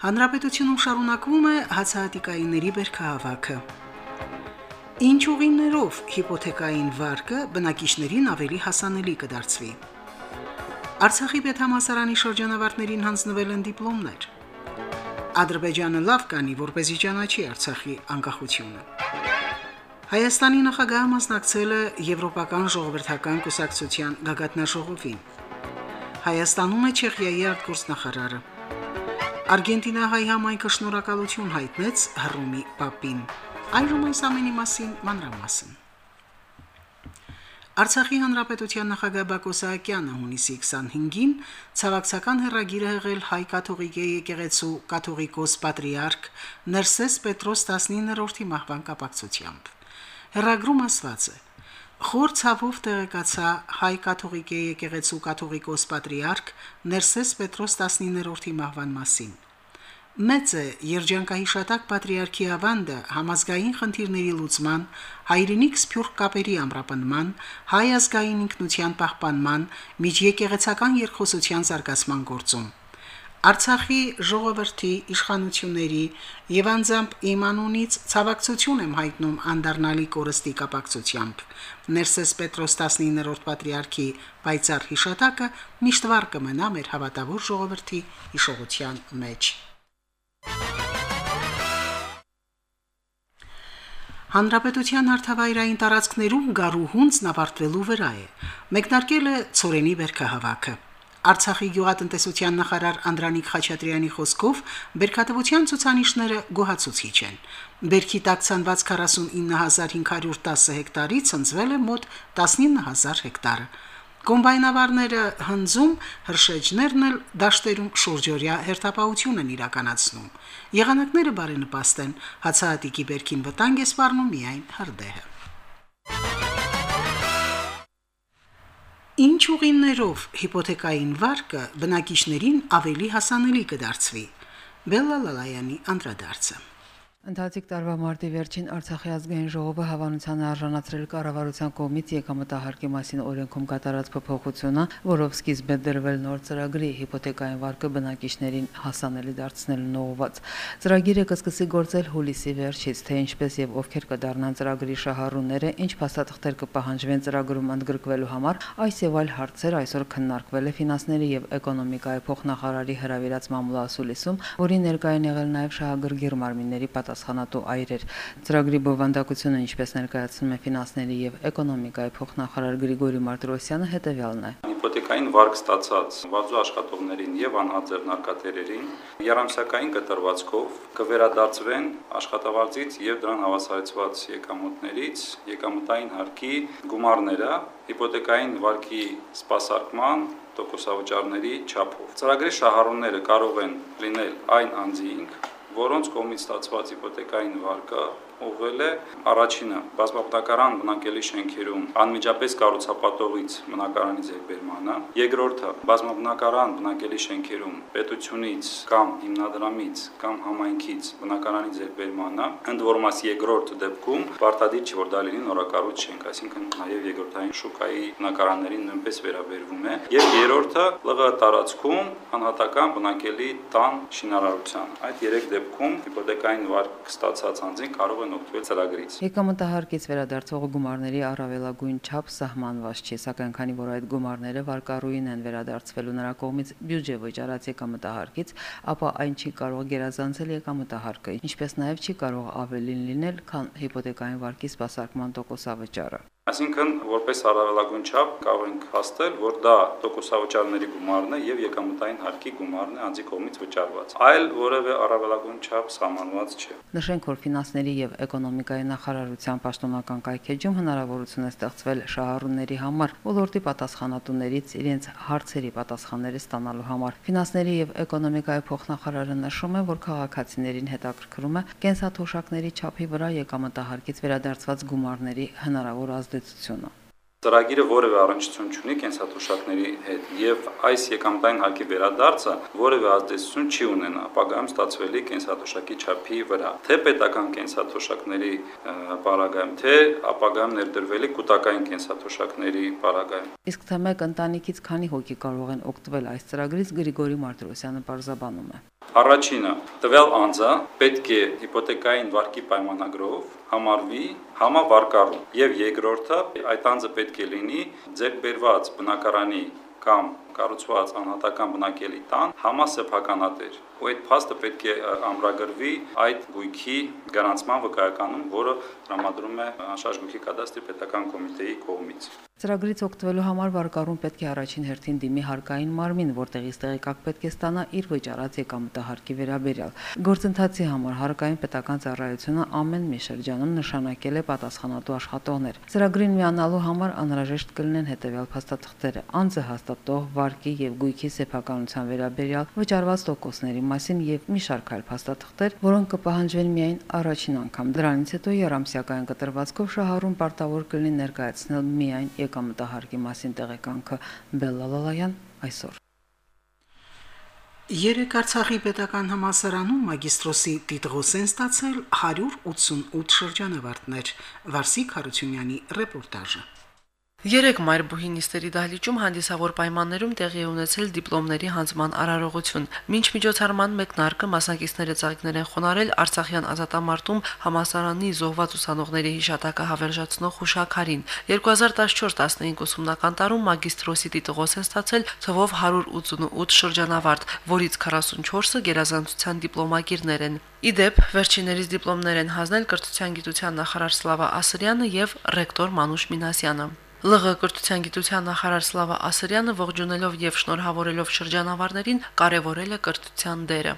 Հանրապետությունում շարունակվում է հացահատիկայինների բերքահավաքը։ Ինչ ուղիներով հիպոթեկային վարկը բնակիչներին ավելի հասանելի կդարձվի։ Արցախի պետհամասարանի շրջանավարտներին հանձնվել են դիպլոմներ։ Ադրբեջանը լավ կանի, որպեսզի ճանաչի Արցախի անկախությունը։ Հայաստանի նախագահը մասնակցել է Եվրոպական ժողովրդական կուսակցության գագաթնաժողովին։ Հայաստանում է Չեխիայի արտգործնախարարը։ Արգենտինահայ համայնքը շնորհակալություն հայտնեց Հռոմի Պապին։ Այժմ այս ամենի մասին մանրամասն։ Արցախի հանրապետության նախագահ Բակո Սահակյանը հունիսի 25-ին ցավակցական հերագիր եղել հայ կաթողիկե եկեղեցու կաթողիկոս պատրիարք Ներսես Պետրոս 19-րդի մահվան կապակցությամբ։ Հերագրում ասված է. Խոր ցավով տեղեկացա հայ կաթողիկե եկեղեցու կաթողիկոս պատրիարք Ներսես Պետրոս 19-րդի մահվան մասին։ Մեծ է երջանկահիշատակ պատրիարքի ավանդը համազգային խնդիրների լուծման, հայրենիք սփյուռք կապերի ամրապնման, հայ ազգային ինքնության պահպանման, միջեկեղեցական երկխոսության զարգացման գործում։ Արցախի ժողովրդի իշխանությունների եւ անձամբ իմ անունից ցավակցություն եմ հայտնում անդառնալի կորստի կապակցությամբ։ Ներսես Պետրոս 19-րդ պատրիարքի պայծառ հիշատակը միշտ վառ կմնա մեր հավատավոր ժողովրդի իշխողության մեջ։ Հանրապետության հարթավայրային տարածքներում գարուհունց նավարտվելու վրա է։ Մեկնարկել է ծորենի վերքահավաքը։ Արցախի գյուղատնտեսության նախարար Անդրանիկ Խաչատրյանի խոսքով բերքատվության ցուցանիշները գոհացուցիչ են։ Բերքի տակ ցանված 49510 հեկտարի ցնցվել է մոտ 19000 հեկտարը։ Կոմբայնավարները հնձում, հրշեջներն էլ դաշտերում շուրջօրյա հերթապահություն են իրականացնում։ Եղանակները բարենպաստ են, հացահատիկի բերքին վտանգ է սպառնում միայն հրդեհը։ Ինչ ուղիներով հիպոթեկային վարկը բնակիչներին ավելի հասանելի կդարձվի։ Բելլալալայանի անդրադարձը Ընթացիկ տարվա մարտի վերջին Արցախի ազգային ժողովը հավանության արժանացրել կառավարության կողմից եկամտահարկի մասին օրենքում կատարած փոփոխությունը, որով սկիզբ է դրվել նոր ծրագրի հիպոթեկային վարկը բնակիչներին հասանելի դարձնելու ուղղված։ Ծրագիրը կսկսի գործել հուլիսի վերջից, թե ինչպես եւ ովքեր կդառնան ծրագրի շահառուները, ինչ փաստաթղթեր կպահանջվեն ծրագրում ընդգրկվելու համար, այս եւ այլ հարցեր այսօր քննարկվել է ֆինանսների եւ էկոնոմիկայի փոխնախարարի հրավիրած մամուլասուլիսում, որի ներկայ են եղել նաեւ շահագրգիռ մարմինների պատ պատասխանատու այրեր։ Ծրագրի բովանդակությունը, ինչպես ներկայացնում է ֆինանսների եւ էկոնոմիկայի փոխնախարար Գրիգորի Մարտիրոսյանը, հետեւյալն է. Հիպոթեկային վարկ ստացած վազու աշխատողներին եւ անհաձեռնարկատերերին երամսյակային կտրվածքով կվերադարձվեն աշխատավարձից եւ դրան հավասարեցված եկամուտներից եկամտային հարկի գումարները հիպոթեկային վարկի սպասարկման տոկոսավճարների չափով։ Ծրագրի շահառուները կարող են լինել այն անձինք, որոնց կողմից ստացված հիպոթեկային վարկը ուղղվել է առաջինը բազմապատկարան բնակելի շենքերում անմիջապես կառուցապատողից բնակարանի ձեռբերմանը, երկրորդը բազմապատկարան բնակելի շենքերում պետությունից կամ հիմնադրամից կամ համայնքից բնակարանի ձեռբերմանը, ընդ որում աս երկրորդ դեպքում պարտադիր չի որ դա լինի նորակառույց շենք, այսինքն նաև երկրորդային շուկայի բնակարաններին նույնպես վերաբերվում է, եւ երրորդը ԼՂ տարածքում անհատական բնակելի տան շինարարության։ Այդ երեք դեպքում հիպոթեկային վարկ ստացած անձին կարող է են օգտվել ծրագրից։ Եկամտահարկից վերադարձող գումարների առավելագույն չափ սահմանված չի, սակայն քանի որ այդ գումարները վարկառուին են վերադարձվելու նրա կողմից բյուջե վճարած եկամտահարկից, ապա այն չի կարող գերազանցել եկամտահարկը, ինչպես նաև չի կարող ավելին լինել, քան հիպոթեկային վարկի սպասարկման տոկոսավճարը։ Այսինքն, որպես առավելագույն չափ կարող ենք հասնել, որ դա տոկոսավճարների գումարն է եւ եկամտային հարկի գումարն է անձի կողմից վճարված։ Այլ որևէ առավելագույն չափ սահմանված չէ։ Նշենք, որ ֆինանսների եւ էկոնոմիկայի նախարարության պաշտոնական կայքեջում հնարավորություն է ստեղծվել շահառուների համար ոլորտի պատասխանատուներից իրենց հարցերի պատասխանները ստանալու համար։ Ֆինանսների եւ էկոնոմիկայի փոխնախարարը նշում է, որ քաղաքացիներին հետաքրքրում է կենսաթոշակների չափի վրա եկամտահարկից վերադարձված գումարների հնարավոր ազդեցությունը ազդեցությունը։ Ծրագիրը որևէ առնչություն չունի կենսաթոշակների հետ եւ այս եկամտային հարկի վերադարձը որևէ ազդեցություն չի ունենա ապագայում ստացվելի կենսաթոշակի չափի վրա, թե պետական կենսաթոշակների պարագայում, թե ապագայում ներդրվելի կൂട്ടակային կենսաթոշակների պարագայում։ Իսկ թե մեկ ընտանիքից քանի հոգի կարող են օգտվել այս ծրագրից Գրիգորի Մարտիրոսյանը բարձաբանում է։ Առաջինը, տվյալ անձը պետք է հիպոթեկային վարկի պայմանագրով համարվի համավարկառու եւ երկրորդը այդ անձը պետք է լինի ձեր բերված բնակարանի կամ կառուցված անհատական բնակելի տան համասեփականատեր ու այդ փաստը պետք է ամրագրվի այդ գույքի գրանցման վկայականում, որը տրամադրում է անշարժ գույքի կադաստրի պետական կոմիտեի կողմից։ Ծրագրից օգտվելու համար վարկառուն պետք է առաջին հերթին դիմի հարկային մարմին, որտեղից տեղեկակ պետք է ստանա իր վճարած եկամտահարկի վերաբերյալ։ Գործընթացի համար հարկային պետական ծառայությունը ամեն մի շրջանում նշանակել է պատասխանատու աշխատողներ։ Ծրագրին միանալու համար անհրաժեշտ կլինեն հետևյալ փաստաթղթերը. անձը հաստատող վարկի եւ գույքի սեփականության վերաբերյալ վճարված տոկոսների մասին եւ մի շարք այլ փաստաթղթեր, որոնք կպահանջվեն միայն առաջին անգամ։ Դրանից հետո երամսյակային կտրվածքով շահառուն պարտավոր կլինի ներկայացնել միայն եկամտահարկի մասին տեղեկանքը Բելլալալայան այսօր։ Երեք Արցախի պետական համալսարանում մագիստրոսի տիտղոս են ստացել 188 շրջանավարտներ։ Վարսիկ Հարությունյանի ռեպորտաժը։ Երեք մայրբուհի նիստերի դահլիճում հանդիսավոր պայմաններում տեղի ունեցել դիպլոմների հանձման արարողություն։ Մինչ միջոցառման մեկնարկը մասնակիցները ցաղիկներ են խոնարել Արցախյան ազատամարտում համասարանի զոհված ուսանողների հիշատակը հավերժացնող հուշակարին։ 2014-15 ուսումնական տարում մագիստրոսի տիտղոս են ստացել թվով 188 շրջանավարտ, որից 44-ը գերազանցության դիպլոմագիրներ են։ Իդեպ վերջիներից դիպլոմներ են հանձնել կրթության գիտության նախարար Սլավա Ասրյանը եւ ռեկտոր Մանուշ Մինասյանը։ ԼՂ կրթության գիտության նախարար Սլավա Ասրյանը ողջունելով եւ շնորհավորելով շրջանավարներին կարևորել է կրթության դերը։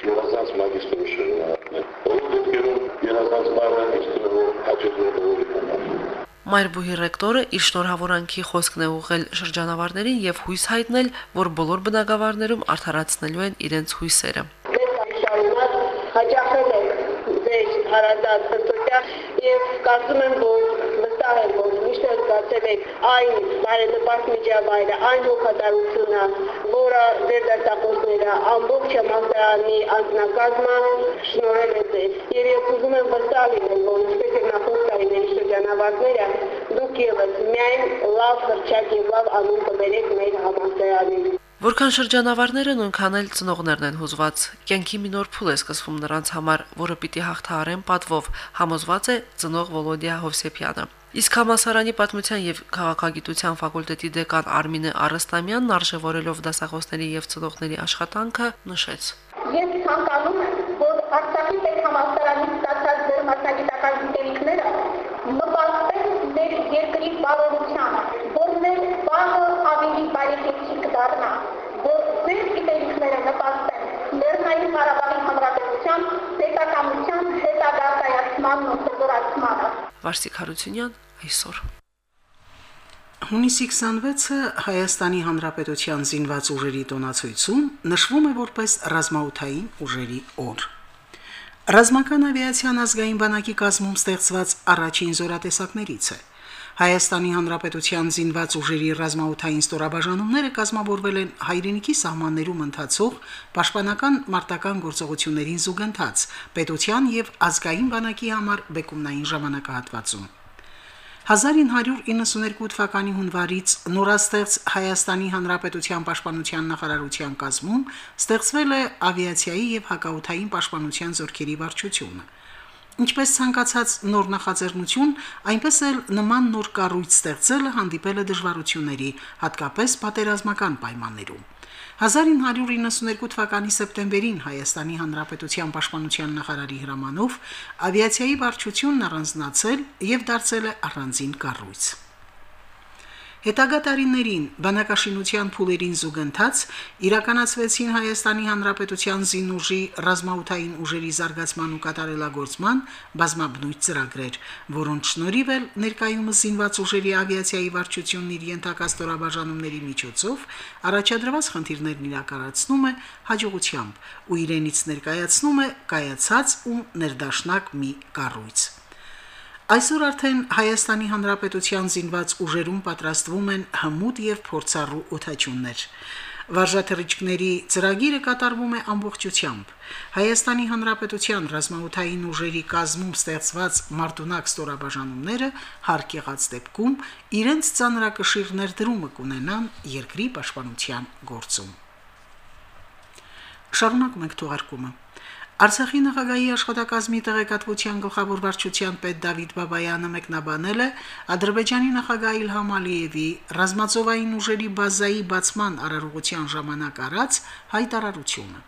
գերազանց մագիստրի շրջաններ։ Բոլոր դեպքերում գերազանցները այստեղ հաջողվել է Մայրբուհի ռեկտորը իր շնորհավորանքի խոսքն է ուղղել շրջանավարներին եւ հույս հայտնել, որ բոլոր բնակավարներում արդարացնելու են իրենց հույսերը։ հաջախել եք ձեր հարազատ հրտոհյա եւ կարծում եմ, որ եմ, որ միշտ զգացել եք այն բարենպաստ միջավայրը, այն հոգատարությունը, որը ձեր դասախոսները ամբողջ համասարանի անձնակազմը շնորհել է ձեզ։ Եվ ես ուզում եմ վստահ լինել, որ ինչպես եւ նախորդ տարիների շրջանավարտները, դուք եւս միայն լավ հրճակ եւ լավ անուն կբերեք մեր համասարանին։ Որքան շրջանավարները նույնքան էլ ծնողներն են հուզված։ Կյանքի մի նոր փուլ է սկսվում նրանց համար, որը պիտի հաղթահարեն պատվով, համոզված է ծնող Վոլոդիա Հովսեփյանը։ Իսկ համասարանի պատմության եւ քաղաքագիտության ֆակուլտետի դեկան Արմինե Արստամյանն արժևորելով դասախոսների եւ ծնողների աշխատանքը նշեց. Ես ցանկանում եմ, որ Արցախի պետհամասարանի ստացած ձեր մասնագիտական գիտելիքները նպաստեն մեր երկրի բարօրությանը, որ մեր վաղը ավելի բարեկեցիկ դառնա, գիտելիքները նպաստեն Լեռնային Ղարաբաղի Հանրապետության պետականության հետագա կայացմանն ու սովորացմանը։ Վարսիկ Հարությունյան այսօր Հունիսի 26-ը Հայաստանի Հանրապետության զինված ուժերի տոնացույցում նշվում է որպես ռազմաութային ուժերի օր։ Ռազմական ավիացիան ազգային բանակի կազմում ստեղծված առաջին զորատեսակներից է։ Հայաստանի Հանրապետության զինված ուժերի ռազմաութային ստորաբաժանումները կազմավորվել են հայրենիքի սահմաններում ընթացող պաշտպանական մարտական գործողություններին զուգընթաց պետության եւ ազգային բանակի համար բեկումնային ժամանակահատվածում։ 1992 թվականի հունվարից նորաստեղծ Հայաստանի Հանրապետության պաշտպանության նախարարության կազմում ստեղծվել է ավիացիայի եւ հակաօթային պաշտպանության զորքերի վարչությունը։ Ինչպես ցանկացած նոր նախաձեռնություն, այնպես էլ նման նոր կառույց ստեղծելը հանդիպել է դժվարությունների, հատկապես պատերազմական պայմաններում։ 1992 թվականի սեպտեմբերին Հայաստանի Հանրապետության Պաշտպանության նախարարի հրամանով ավիացիայի վարչությունն առանձնացել եւ դարձել է առանձին կառույց։ Հետագա տարիներին բանակաշինության փուլերին զուգընթաց իրականացվեցին Հայաստանի Հանրապետության զինուժի ռազմաութային ուժերի զարգացման ու կատարելագործման բազմաբնույթ ծրագրեր, որոնց շնորհիվ էլ ներկայումս զինված ուժերի ավիացիայի վարչությունն իր ենթակա ստորաբաժանումների միջոցով առաջադրված խնդիրներն իրականացնում է հաջողությամբ ու իրենից ներկայացնում է կայացած ու ներդաշնակ մի կառույց։ Այսօր արդեն Հայաստանի Հանրապետության զինված ուժերում պատրաստվում են հմուտ եւ փորձառու օթաչյուններ։ Վարժաթռիչքների ծրագիրը կատարվում է ամբողջությամբ։ Հայաստանի Հանրապետության ռազմաութային ուժերի կազմում ստեղծված մարտունակ ստորաբաժանումները հարկ եղած դեպքում իրենց ցանրակշիռ ներդրումը կունենան երկրի պաշտպանության գործում։ Շարունակում ենք թողարկումը։ Արցախի նախագահի աշխատակազմի տեղեկատվության գլխավոր վարչության պետ Դավիթ Բաբայանը մեկնաբանել է Ադրբեջանի նախագահ Իլհամ Ալիևի ռազմածովային ուժերի բազայի բացման արարողության ժամանակ արած հայտարարությունը։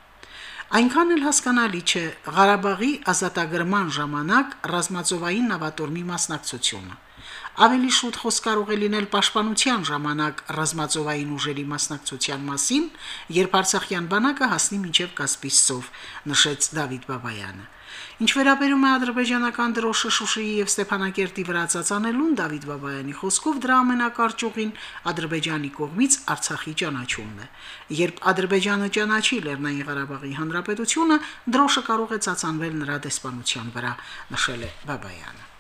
Այնքան էլ հասկանալի չէ Ղարաբաղի ազատագրման ժամանակ ռազմածովային նավատորմի մասնակցությունը ավելի շուտ խոսք կարող է լինել պաշտպանության ժամանակ ռազմածովային ուժերի մասնակցության մասին, երբ Արցախյան բանակը հասնի մինչև Կասպից ծով, նշեց Դավիթ Բաբայանը։ Ինչ վերաբերում է ադրբեջանական դրոշը Շուշիի եւ Ստեփանակերտի վրա ծածանելուն Դավիթ Բաբայանի խոսքով դրա ամենակարճ ուղին Ադրբեջանի կողմից Արցախի ճանաչումն է։ Երբ Ադրբեջանը ճանաչի Լեռնային Ղարաբաղի Հանրապետությունը, դրոշը կարող է ծածանվել նրա դեսպանության վրա, նշել է Բաբայանը։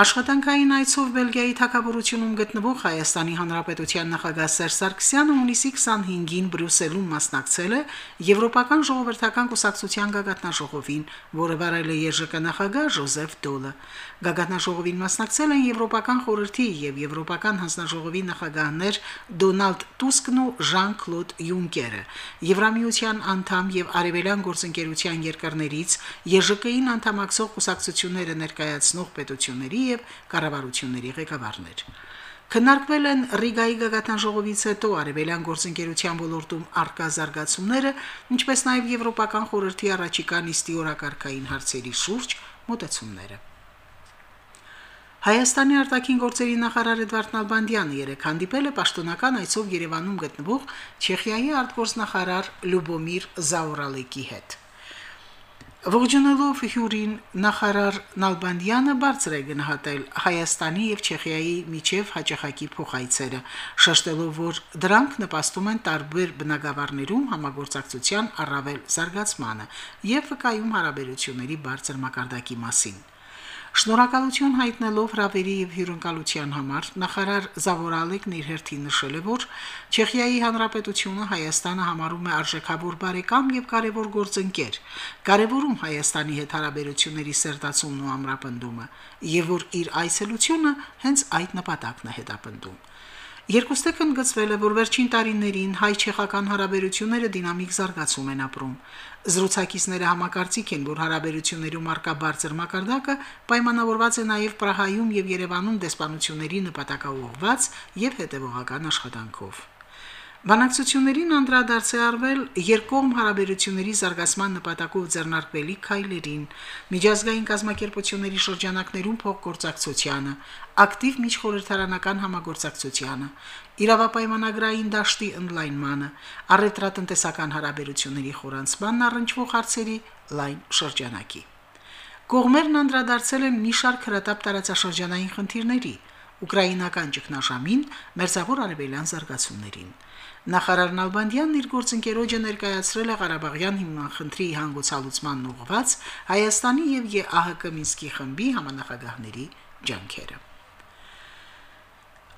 Աշխատանքային այցով Բելգիայի թակավորությունում գտնվող Հայաստանի Հանրապետության նախագահ Սերժ Սարգսյանը հունիսի 25-ին Բրյուսելում մասնակցել է Եվրոպական ժողովրդական կուսակցության գագաթնաժողովին, որը վարել է ԵԺԿ նախագահ Ժոզեֆ Դոլը։ Գագաթնաժողովին մասնակցել են Եվրոպական խորհրդի եւ Եվրոպական հանձնաժողովի նախագահներ Դոնալդ Տուսկն ու Ժան-Կլոդ Յունկերը, Եվրամիության անդամ եւ Արևելյան գործընկերության երկրներից ԵԺԿ-ին անդամակցող կուսակցությունները ներկայացնող պետությունների եւ կառավարությունների ղեկավարներ։ Քննարկվել են Ռիգայի գագաթան ժողովից հետո արևելյան գործընկերության ոլորտում արկա զարգացումները, ինչպես նաև Եվրոպական խորհրդի առաջիկա նիստի օրակարգային հարցերի շուրջ մոտեցումները։ Հայաստանի արտաքին գործերի նախարար Էդվարդ Նալբանդյանը երեկ հանդիպել է պաշտոնական այցով Երևանում գտնվող Չեխիայի արտգործնախարար Լյուբոմիր Զաուրալեկի հետ։ Ողջունելով հյուրին նախարար Նալբանդյանը բարձր է գնահատել Հայաստանի եւ Չեխիայի միջև հաջողակի փոխայցերը, շեշտելով, որ դրանք նպաստում են տարբեր բնակավարներում համագործակցության առավել զարգացմանը եւ վկայում հարաբերությունների բարձր մակարդակի մասին։ Շնորհակալություն հայտնելով հրավերի եւ հյուրընկալության համար նախարար Զավորալեկն իր հերթին նշել է, որ Չեխիայի Հանրապետությունը Հայաստանը համարում է արժեքավոր բարեկամ եւ կարեւոր գործընկեր, կարեւորում Հայաստանի հետ հարաբերությունների սերտացումն ու ամրապնդումը, եւ որ իր այցելությունը հենց այդ նպատակն է հետապնդում։ Երկուստեք ընդգծվել է, որ վերջին տարիներին հայ-չեխական հարաբերությունները դինամիկ զարգացում են ապրում։ Զրուցակիցները համակարծիք են, որ հարաբերություններում արկա բարձր մակարդակը պայմանավորված է նաև Պրահայում եւ Երևանում դեսպանությունների նպատակաուղված եւ հետեւողական աշխատանքով։ Բանակցություններին անդրադարձ է արվել երկկողմ հարաբերությունների զարգացման նպատակով ձեռնարկվելի քայլերին, միջազգային կազմակերպությունների շրջանակներում փոխգործակցությանը, ակտիվ միջխորհրդարանական համագործակցությանը, իրավապայմանագրային դաշտի ընդլայնմանը, առետրատնտեսական հարաբերությունների խորանցմանն առնչվող հարցերի լայն շրջանակի։ Կողմերն անդրադարձել են մի շարք հրատապ տարածաշրջանային խնդիրների, ուկրաինական ճգնաժամին, մերձավոր արևելյան զարգացումներին։ Նախարար Նալբանդյանն իր գործընկերոջը ներկայացրել է Ղարաբաղյան հիմնախնդրի հանգուցալուծման ուղղված Հայաստանի եւ ԵԱՀԿ Մինսկի խմբի համանախագահների ջանքերը։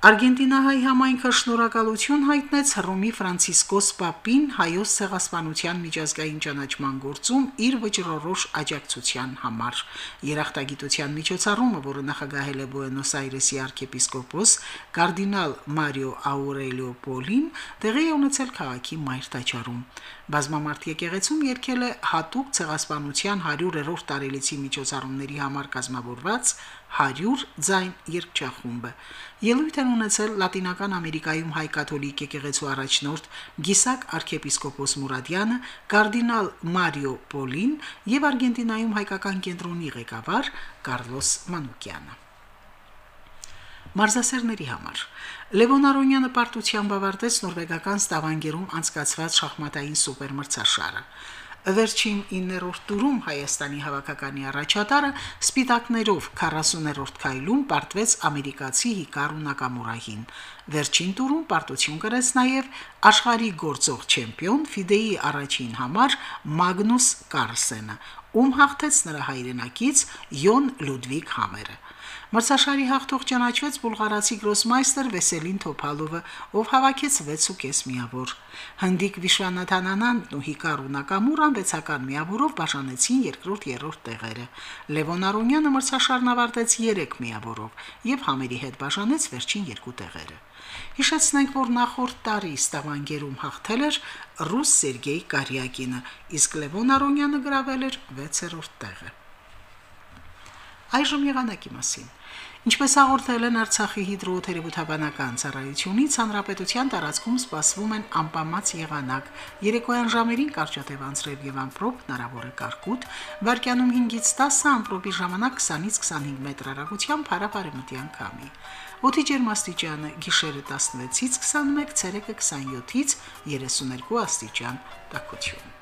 Արգենտինահայ համայնքը շնորհակալություն հայտնեց Հռոմի Ֆրանցիսկոս Պապին հայոց ցեղասպանության միջազգային ճանաչման գործում իր վճռորոշ աջակցության համար։ Երախտագիտության միջոցառումը, որը նախագահել է Բուենոս Այրեսի arczepiskopos կարդինալ Մարիո Աուրելիո Պոլին, տեղի ունեցել քաղաքի մայր տաճարում։ Բազմամարդ եկեղեցում երկել է հատուկ ցեղասպանության 100-րդ տարելիցի միջոցառումների համար կազմավորված 100 ձայն երգչախումբը։ Ելույթ են ունեցել Լատինական Ամերիկայում հայ կաթոլիկ եկեղեցու առաջնորդ Գիսակ arczepiskopos Մուրադյանը, կարդինալ Մարիո Պոլին եւ Արգենտինայում հայկական կենտրոնի ղեկավար Կարլոս Մանուկյանը։ Մարզասերների համար Լևոն Արոնյանը պարտությամբ ավարտեց նորվեգական Ստավանգերում անցկացված շախմատային սուպերմրցաշարը։ Վերջին 9-րդ տուրում Հայաստանի հավաքականի առաջատարը սպիտակներով 40-րդ քայլում պարտվեց ամերիկացի Հիկարու Նակամուրային։ Վերջին տուրում պարտություն կրեց նաև աշխարհի գործող չեմպիոն Ֆիդեի առաջին համար Մագնուս Կարլսենը, ում հաղթեց նրա հայրենակից Յոն Լյուդվիգ Համերը։ Մրցաշարի հաղթող ճանաչվեց բուլղարացի գրոսմայստեր Վեսելին Թոփալովը, ով հավաքեց 6.5 միավոր։ Հնդիկ Վիշվանաթանանան ու Հիկարու Նակամուրան վեցական միավորով բաժանեցին երկրորդ-երրորդ տեղերը։ Լևոն Արոնյանը մրցաշարն ավարտեց 3 միավորով եւ համերի հետ բաժանեց վերջին երկու տեղերը։ Հիշեցնենք, որ նախորդ տարի Ստավանգերում հաղթել էր ռուս Սերգեյ Կարյակինը, իսկ Լևոն Արոնյանը գրավել էր 6-րդ տեղը։ Այժմ եղանակի մասին։ Ինչպես հաղորդել են Արցախի հիդրոթերապևտաբանական ծառայությունից, հանրապետության տարածքում սպասվում են անպամած եղանակ։ Երեկոյան ժամերին կարճատև անձրև եւ ամպրոպ հնարավոր է կարկուտ, վարկյանում 5-ից 10 ամպրոպի ժամանակ 20-ից 25 մետր հեռագությամբ հարաբարեմտյան քամի։ Օդի ջերմաստիճանը՝ գիշերը 16-ից 21, ցերեկը 27-ից 32 աստիճան։ Տաքություն։